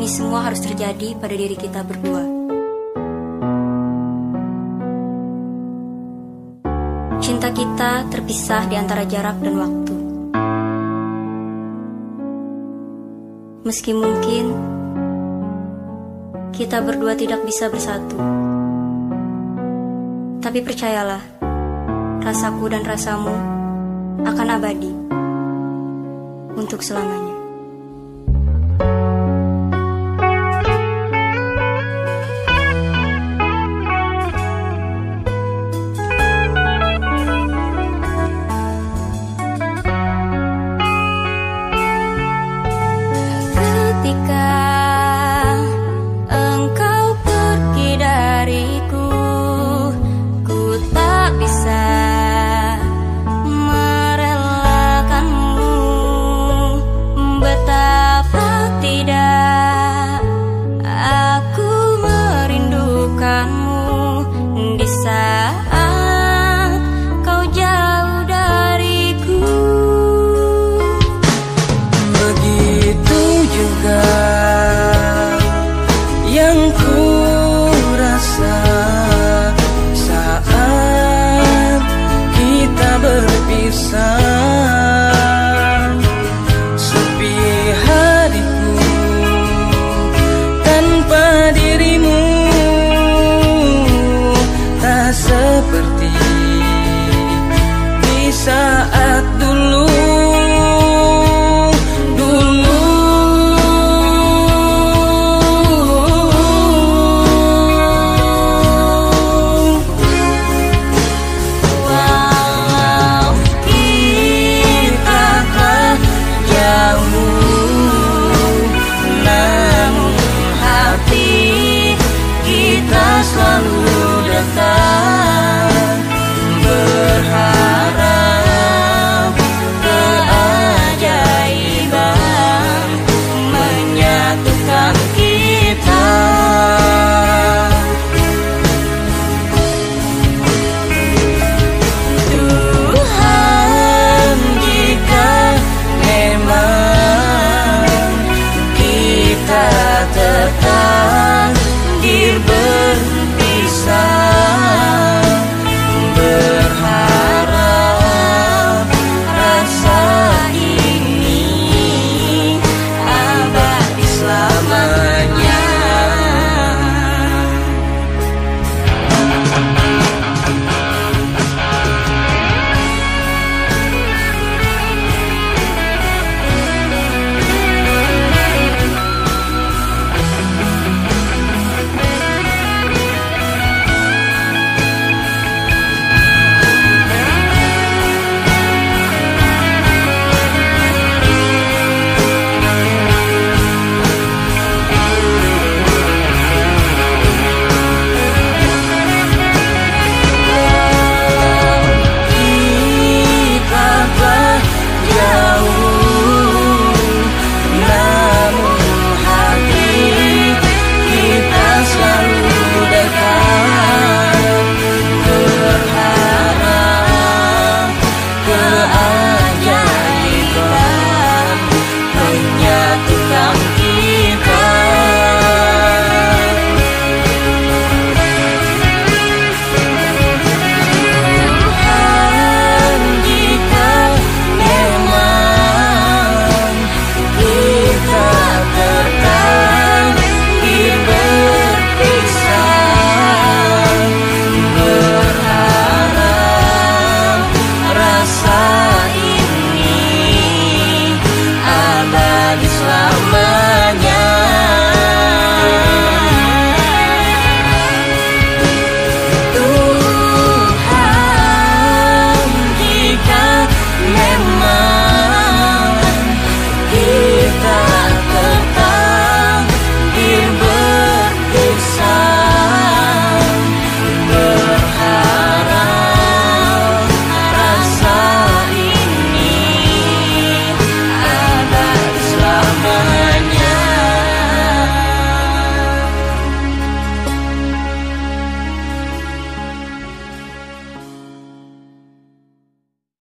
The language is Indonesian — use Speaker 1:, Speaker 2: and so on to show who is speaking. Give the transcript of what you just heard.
Speaker 1: Ini semua harus terjadi pada diri kita berdua? Cinta kita terpisah di antara jarak dan waktu. Meski mungkin kita berdua tidak bisa bersatu, tapi percayalah, rasaku dan rasamu akan abadi untuk selamanya. ketika